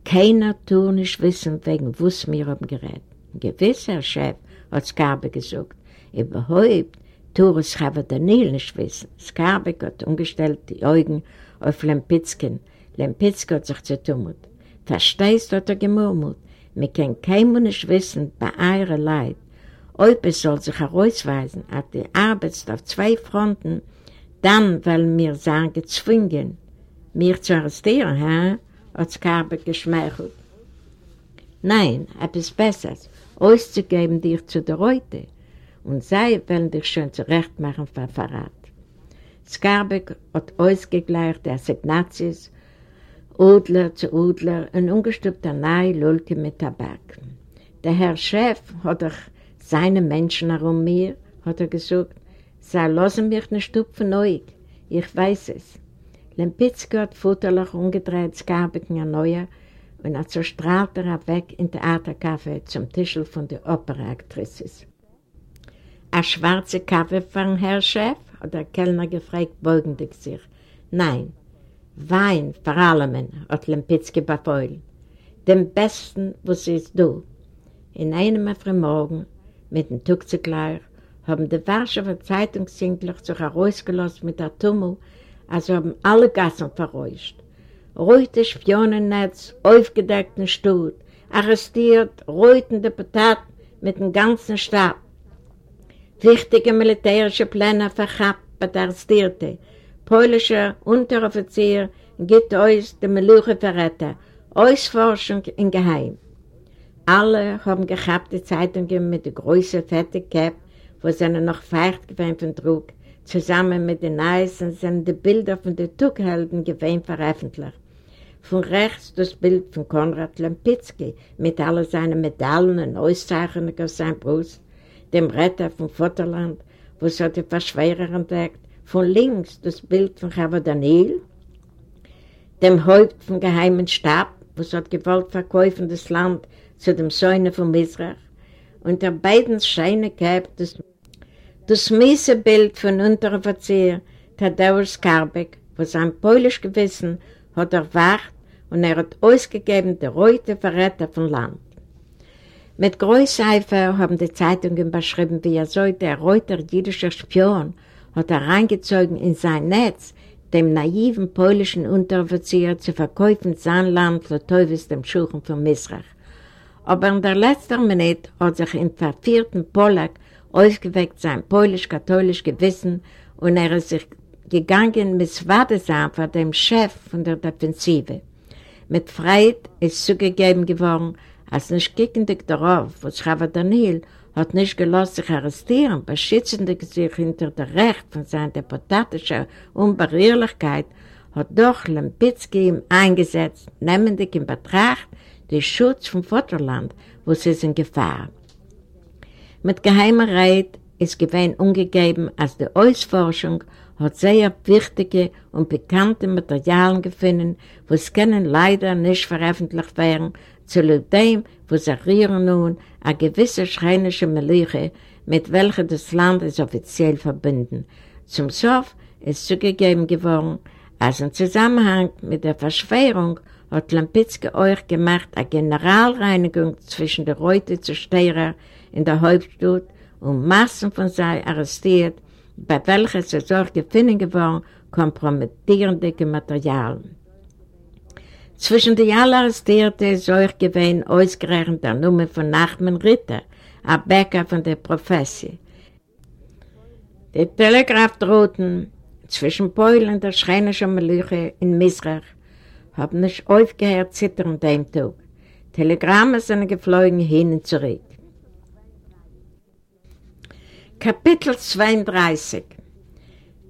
Keiner tun nicht wissen, wegen was wir haben gerät. Gewiss, Herr Chef, hat Skarbek gesagt. Überhaupt tue es Chava Daniel nicht wissen. Skarbek hat umgestellt die Augen auf Lempitzken. Lempitzke hat sich zertummelt. Verstehst, hat er gemurmelt. Wir können keinem nicht wissen, bei eurer Leid. Ob es soll sich herausweisen, hat die Arbeit auf zwei Fronten dann wollen wir sein gezwungen, mich zu arrestieren, hä? hat Skarbe geschmeichelt. Nein, etwas Besseres, auszugeben dir zu der Reute. Und sie wollen dich schon zurecht machen für Verrat. Skarbek hat ausgegleicht der Signatius, Udler zu Udler, und ungestübter nahe Lulke mit Tabak. Der Herr Chef hat doch seine Menschen herum mir, hat er gesagt, Sie lassen mich nicht stupfen neu. Ich weiß es. Lempitzki hat futterlich umgedreht, Skarbeken an Neuer und hat so strahlt er weg in Theaterkaffee zum Tischel von der Operaaktrices. Ein schwarzer Kaffee von Herr Chef? hat der Kellner gefragt, beugendig sich. Nein, Wein vor allem, hat Lempitzki befeuillt. Den besten, was ist du. In einem Frühmorgen, mit dem Tuchzegleich, haben die Warschauer Zeitungsjüngler sich herausgelassen mit der Tummel, also haben alle Gassen verräuscht. Reute Spionennetz, aufgedeckten Stuhl, arrestiert, reutende Pataten mit dem ganzen Stab. Wichtige militärische Pläne verkappt bei Arrestierte. Polnischer Unteroffizier gibt euch die Meluche verrette, Ausforschung in Geheim. Alle haben gehabt die Zeitungen mit der größeren Fettigkeit wo seine noch feucht gewesen von Druck, zusammen mit den Eisen sind die Bilder von den Tughelden gewesen veröffentlicht. Von rechts das Bild von Konrad Lempitzki mit all seinen Medaillen und Auszeichnungen auf seiner Brust, dem Retter vom Vaterland, wo es hat die Verschwerer entdeckt, von links das Bild von Chava Daniel, dem Haupt vom geheimen Stab, wo es hat gewollt verkaufen das Land zu dem Säune von Misrach, und der beiden Scheine gehabt das, das miese Bild von Unteroffizier Tadeusz Skarbek, wo sein polisch Gewissen hat erwacht und er hat ausgegeben der reute Verräter vom Land. Mit Großeifer haben die Zeitungen beschrieben, wie er so der reuter jüdische Spion hat er reingezogen in sein Netz, dem naiven polnischen Unteroffizier zu verkaufen sein Land für Teufels dem Schuchen von Misrach. Aber in der letzten Minute hat sich im vervierten Polak ausgeweckt sein polisch-katholisch Gewissen und er ist sich gegangen mit Swadesam vor dem Chef von der Defensive. Mit Freit ist zugegeben geworden, als nicht gickendig darauf, was Chava Daniel hat nicht gelassen sich arrestieren, beschützende sich hinter der Recht von seiner deputatischen Unbarrierlichkeit, hat doch Lempitzki ihm eingesetzt, nehmendig in Betracht den Schutz vom Vaterland, wo sie in Gefahr. Mit geheimer Reit ist gewähnt umgegeben, als die Ausforschung hat sehr wichtige und bekannte Materialien gefunden, wo es können leider nicht veröffentlicht werden, zu dem, wo Sarieren nun eine gewisse schreinische Meliche, mit welcher das Land ist offiziell verbunden. Zum Sof ist zugegeben geworden, als im Zusammenhang mit der Verschwörung hat Lampitzke euch gemacht eine Generalreinigung zwischen der Reute zu Steirer in der Hauptstadt und Massen von sei arrestiert, bei welcher sie solch gefunden geworden, kompromittierende Materialien. Zwischen den allen Arrestierten ist euch gewesen ausgerechnet der Nummer von Nachman Ritter, ein Bäcker von der Professor. Die Telegraphdrohten zwischen und der Schreinerischen Melüche in Misrach haben nicht aufgehört zittern dem Tag. Telegramme sind geflogen hin und zurück. Kapitel 32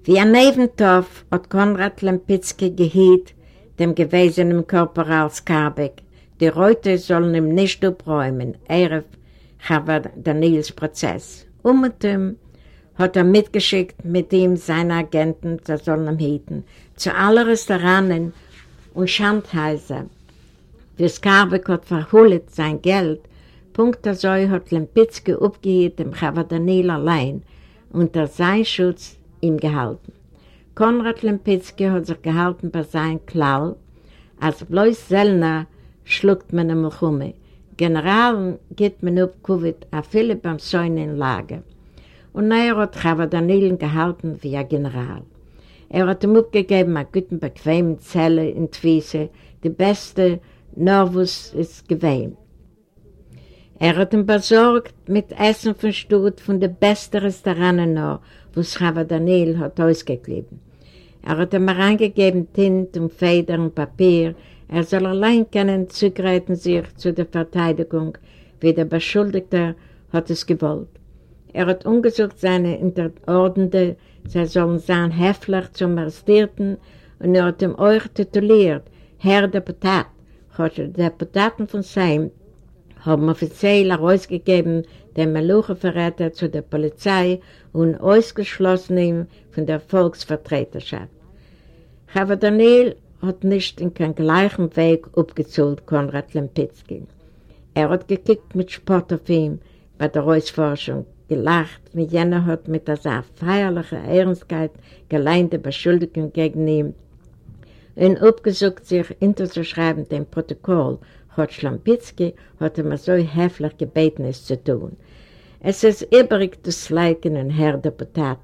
Wie ein Nebentopf hat Konrad Lempitzki gehielt, dem gewesenen Korporal Skarbek. Die Reute sollen ihm nicht abräumen, er Chava Daniels Prozess. Und mit ihm hat er mitgeschickt mit ihm seine Agenten, sie sollen ihm hieten, zu allen Restauranten und Schandhäuser. Wie Skarbek hat verholt sein Geld, Punkt so hat Lempitzke abgehielt dem Chava Daniel allein unter sein Schutz ihm gehalten. Konrad Lempitzki hat sich gehalten bei seinem Klau, als bloß Sellner schluckt man im Chumme. Generalen geht man auf Covid, a viele beim in Lager. Und er hat Chava Danielen gehalten wie ein General. Er hat ihm aufgegeben, eine gute, bequeme Zelle in Twisse, die beste Nervus ist gewähnt. Er hat ihn besorgt mit Essen von Stutt von den besten Restauranten noch, wo Chava Daniel hat ausgeklebt. Er hat ihm reingegeben Tint und Feder und Papier. Er soll allein können zugreifen sich zu der Verteidigung, wie der Beschuldigte hat es gewollt. Er hat ungesucht seine Interordnete, sie sollen sein Häftler zum Arrestierten und er hat ihm euch tituliert, Herr Deputat. Die Deputaten von Seim haben offiziell herausgegeben den Meluche-Verräter zu der Polizei und ausgeschlossen ihn von der Volksvertreterschaft. Chava Daniel hat nicht in keinen gleichen Weg abgezahlt, Konrad Lempitzki. Er hat gekickt mit Spott auf ihm bei der Reusforschung, gelacht, wie jener hat mit dieser feierlichen Ehrenskeit geleinte Beschuldigung gegen ihn und abgesucht sich hinterzuschreiben dem Protokoll, hat Schlampitzki hat ihm so heftig gebeten, es zu tun. Es ist übrig Leiken und Herr Deputat,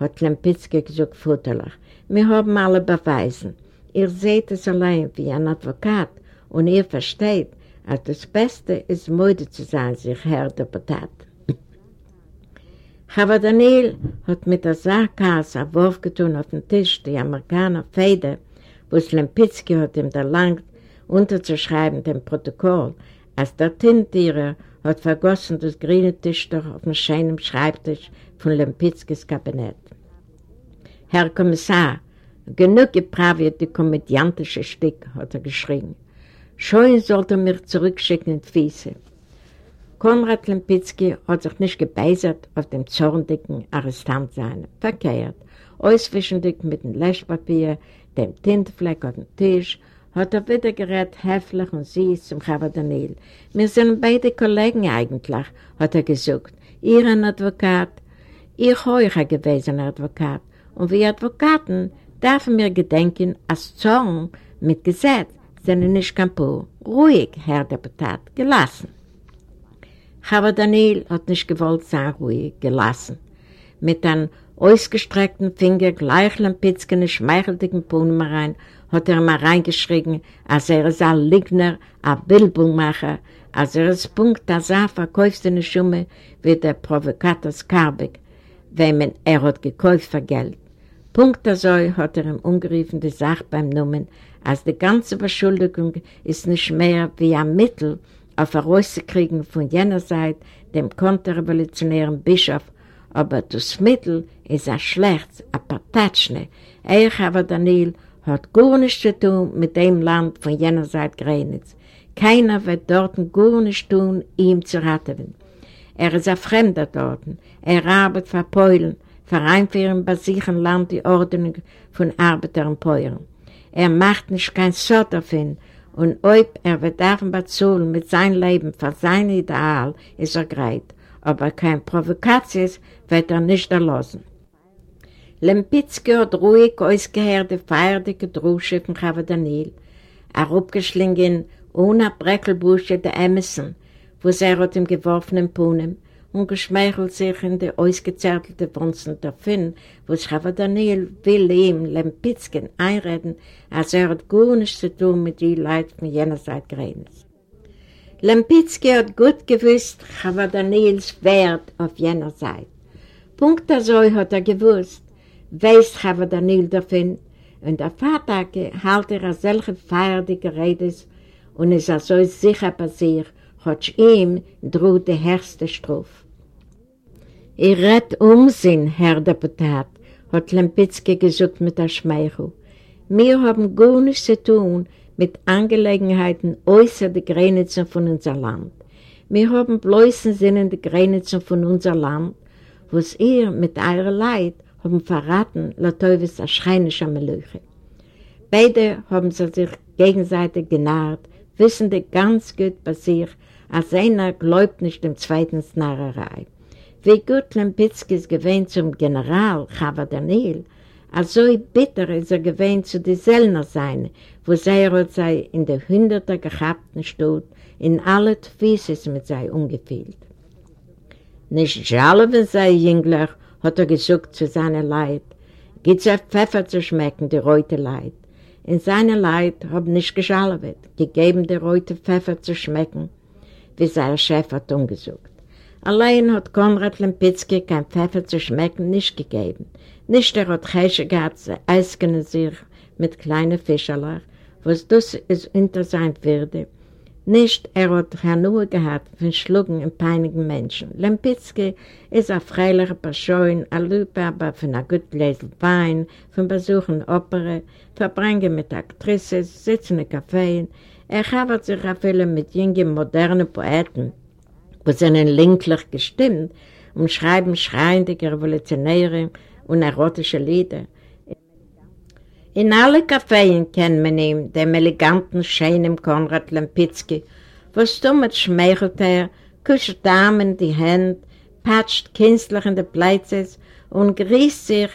hat Lempitzki gesagt futterlich. Wir haben alle Beweisen. Ihr seht es allein wie ein Advokat und ihr versteht, als das Beste ist, müde zu sein, sich Herr Deputat. Aber Daniel hat mit der Sarkas einen Wurf getan auf den Tisch, die Amerikaner Feder, wo es Lempitzki hat ihm erlangt, unterzuschreiben dem Protokoll, als der Tintierer hat vergossen das grüne Tischtuch auf dem schönen Schreibtisch von Lempitzkis Kabinett. Herr Kommissar, Genug gepraviert die komödiantische Stück, hat er geschrien. Schon sollte er mich zurückschicken in die Füße. Konrad Lempitzki hat sich nicht gebeisert auf dem zorndicken Arrestant sein. Verkehrt. Auswischendig mit dem Löschpapier, dem Tintfleck auf dem Tisch, hat er wieder gerät, höflich und süß zum Chava Daniel. Wir sind beide Kollegen eigentlich, hat er gesagt. Ihr ein Advokat, ich euch ein gewesener Advokat. Und wie Advokaten dürfen wir gedenken, als Zorn mit Gesetz sind nicht kaputt. Ruhig, Herr Deputat, gelassen. Aber Daniel hat nicht gewollt sein, ruhig, gelassen. Mit einem ausgestreckten Finger gleich Lampitzken schmeicheltigen Puhnemerein hat er mal reingeschrieben, als er ist ein Ligner, ein Bildbuchmacher, als er ist Punkt, als er verkauft seine Schumme wie der Provokator Skarbek, wem er hat gekauft für Geld. Punkt also hat er ihm umgerufen die Sache beim Namen, als die ganze Verschuldigung ist nicht mehr wie ein Mittel, auf herauszukriegen von jener Seite dem konterrevolutionären Bischof, aber das Mittel ist ein schlechtes, ein Patatschne. Er, aber Daniel, hat gar nichts zu tun mit dem Land von jener Seite Grenitz. Keiner wird dort gar nichts tun, ihm zu retten. Er ist ein Fremder dort. Er arbeitet für Polen, vereinführen bei sich im Land die Ordnung von Arbeiter und Päuern. Er macht nicht kein Sort auf ihn, und ob er wird davon bezahlen mit seinem Leben für sein Ideal, ist er greit, aber kein Provokations wird er nicht erlassen. Lempitzki hat ruhig ausgehört die feierliche Drusche von Chava Daniel, er abgeschlingen ohne Breckelbusche der Emerson, wo er hat ihm geworfen im Puhnen, und geschmeichelt sich in die ausgezärtelte Wunzen davon, wo Schaffer Daniel will ihm, Lempitzken, einreden, als er hat gar nichts zu tun mit den Leuten von jener Seite Grenes. Lempitzki hat gut gewusst, Schaffer Daniels Wert auf jener Seite. Punkt also hat er gewusst, weiß Schaffer Daniel davon, und der Vater hält er solche feierliche Redes und ist er so sicher bei sich, hat ihm droht die härste Strophe. Ihr redt Unsinn, Herr Deputat, hat Lempitzki gesagt mit der Schmeichel. Wir haben gar nichts zu tun mit Angelegenheiten äußer der Grenzen von unserem Land. Wir haben bloß Sinn die Grenzen von unserem Land, was ihr mit eurer Leid haben verraten, Lateuvis erschreinischer Melöche. Beide haben sich gegenseitig genaht, wissende ganz gut bei sich, als einer glaubt nicht dem zweiten Snarrerei. Wie gut Lempitzki ist gewähnt zum General Chava Daniel, also bitter ist er gewähnt zu den Sellner sein, wo sei er sei in der Hunderte gehabten Stutt in alle Tfises mit sei ungefehlt. Nicht Jalven sei Jüngler, hat er gesucht zu seiner Leid, gibt's auf Pfeffer zu schmecken, die Reute Leid. In seiner Leid hab nicht geschalvet, gegeben die Reute Pfeffer zu schmecken, wie sein Chef hat umgesucht. Allein hat Konrad Lempitzki kein Pfeffer zu schmecken nicht gegeben. Nicht er hat Chesche gehabt, sie eisgen sich mit kleinen Fischerlach, was das ist unter sein würde. Nicht er hat Hanur gehabt von Schlucken und peinigen Menschen. Lempitzki ist ein freilicher Person, ein Liebhaber von einer guten Gläsel Wein, von Besuchen Opere, verbringen mit Aktrissen, sitzen in Cafés. Er hat sich auch viele mit jungen, modernen Poeten, wo seinen linklich gestimmt und schreiben schreiende Revolutionäre und erotische Lieder. In alle Cafés kennt man ihn, dem eleganten, schönen Konrad Lempitzki, was damit schmeichelt er, kuscht Damen die Hände, patscht künstlich in die Plätze und grießt sich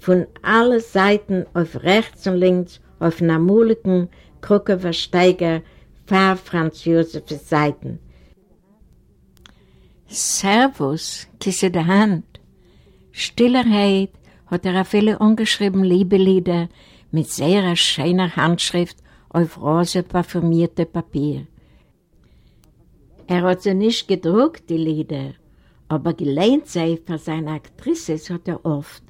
von allen Seiten auf rechts und links auf einer muligen Krückenversteiger, Pfarr Franz Josefs Seiten. Servus, kisse der Hand. Stillerheit hat er viele ungeschrieben Liebelieder mit sehr schöner Handschrift auf rosa parfümierte Papier. Er hat sie nicht gedruckt, die Lieder, aber gelehnt sei für seine Aktrices hat er oft,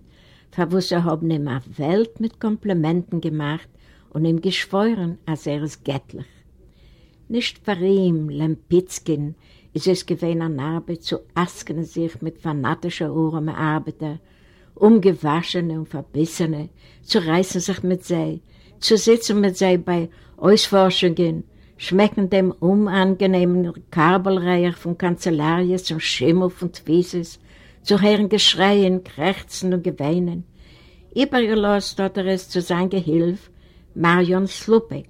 was er haben ihm eine Welt mit Komplimenten gemacht und ihm geschworen, als er ist göttlich. Nicht für ihn, Lempitzkin, ist es gewesen an Arbeit zu asken sich mit fanatischer Ohren Arbeiter umgewaschene und verbissene, zu reißen sich mit sie, zu sitzen mit sie bei Ausforschungen, schmecken dem unangenehmen Kabelreich von Kanzellarien zum Schimmel von Twieses, zu hören Geschreien, Krächzen und Geweinen. Übergelost hat er es zu sein Gehilf, Marion Slupek,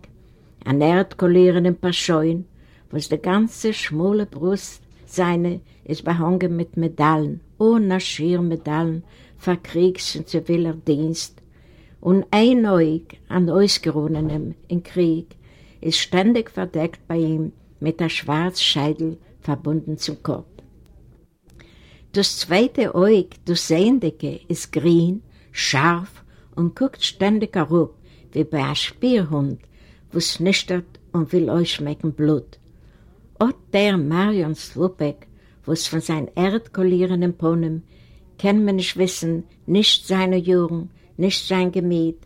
ein Erdkollieren in Pascheun, was die ganze schmule Brust seine ist behangen mit Medaillen, ohne Schirrmedaillen für Kriegs- und ziviler Dienst. Und ein Neug an Ausgeruhenem im Krieg ist ständig verdeckt bei ihm mit der schwarzen Scheitel verbunden zum Kopf. Das zweite Auge, das Sehendicke, ist grün, scharf und guckt ständig herab, wie bei einem Spierhund, wo es nüchtert und will euch schmecken Blut. Auch der Marion Slupek, was von seinen erdkollierenden Ponem, kann man nicht wissen, nicht seine Jugend, nicht sein Gemüt.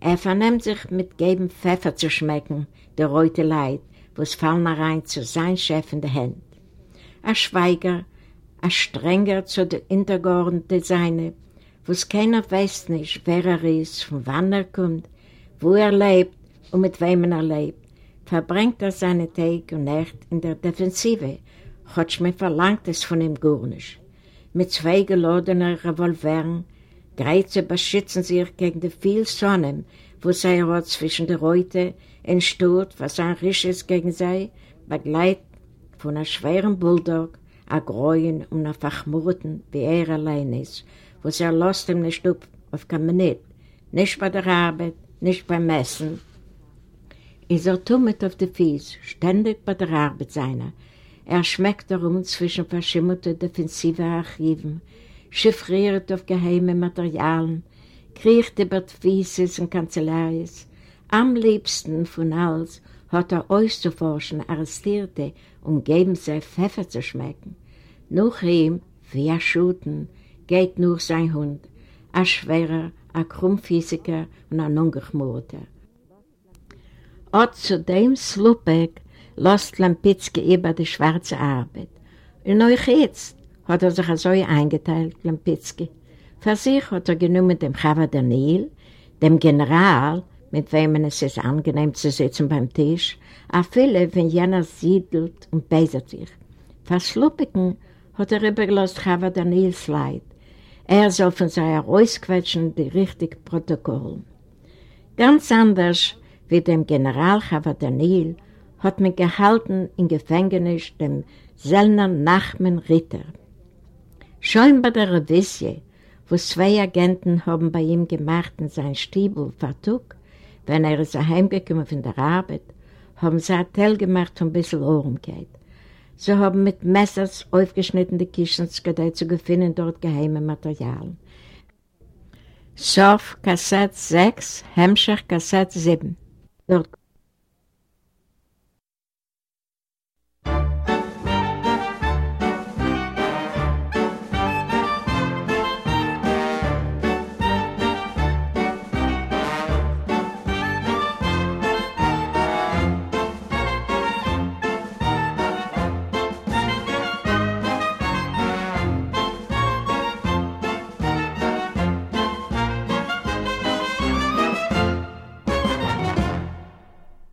Er vernimmt sich mit gelbem Pfeffer zu schmecken, der reute Leid, was fallen rein zu sein Chef in der Hand. Ein Schweiger, ein Strenger zu der Intergeordnete seine, was keiner weiß nicht, wer er ist, von wann er kommt, wo er lebt und mit wem er lebt, verbringt er seine Tag und Nacht in der Defensive, hat mir verlangt es von ihm gar nicht. Mit zwei geladenen Revolveren, Greize beschützen sich gegen die viel Sonne, wo sie hat zwischen den Reuten entsteht, was ein Risches gegen sie, begleitet von einem schweren Bulldog, einem Gräuen und einem Fachmurten, wie er allein ist, wo sie lässt ihm nicht auf kein Minute, nicht bei der Arbeit, nicht beim Messen. Ist er tummet auf die Fies, ständig bei der Arbeit seiner. Er schmeckt darum zwischen verschimmelten defensiven Archiven, chiffriert auf geheime Materialien, kriecht über die Fieses und Kanzellaries. Am liebsten von alles hat er auszuforschen Arrestierte und geben sie Pfeffer zu schmecken. Nach ihm, wie er schuten, geht nur sein Hund, ein schwerer, ein Krummphisiker und ein Ungechmurter. Auch zu dem Slupek lässt Lampitzki über die schwarze Arbeit. Und euch jetzt hat er sich so eingeteilt, Lampitzki. Für sich hat er genommen dem Chava Daniel, dem General, mit wem es ist angenehm zu sitzen beim Tisch, auch viele, wenn jener siedelt und beisert sich. Für Slupiken hat er übergelost Chava Daniels Leid. Er soll von seiner ausquetschen die richtige Protokoll. Ganz anders wie dem General Chava Daniel hat man gehalten im Gefängnis dem Sellner Nachmen Ritter. Schon bei der Revisie, wo zwei Agenten haben bei ihm gemacht in sein Stiebel Fartuk, wenn er ist heimgekommen von der Arbeit, haben sie ein Teil gemacht von ein bisschen Ohrenkeit. Sie haben mit Messers aufgeschnittene Kischens gedeiht zu gefunden dort geheime Material. Sof Kassett 6, Hemmscher Kassett 7. Dort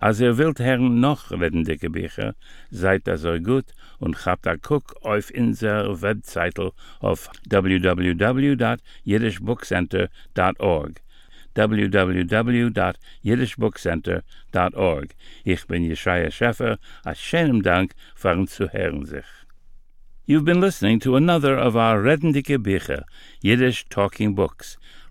Als ihr wilt hern noch redende Gebücher, seid da so gut und habt da guck auf inser Webseite auf www.jiddishbookcenter.org www.jiddishbookcenter.org Ich bin Jeschaya Scheffer, a schönem Dank für zu hören sich. You've been listening to another of our Redendike Bücher, Yiddish Talking Books,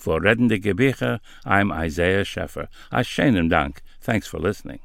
For Redende Gebicher, I'm Isaiah Scheffer. Ashenim Dank. Thanks for listening.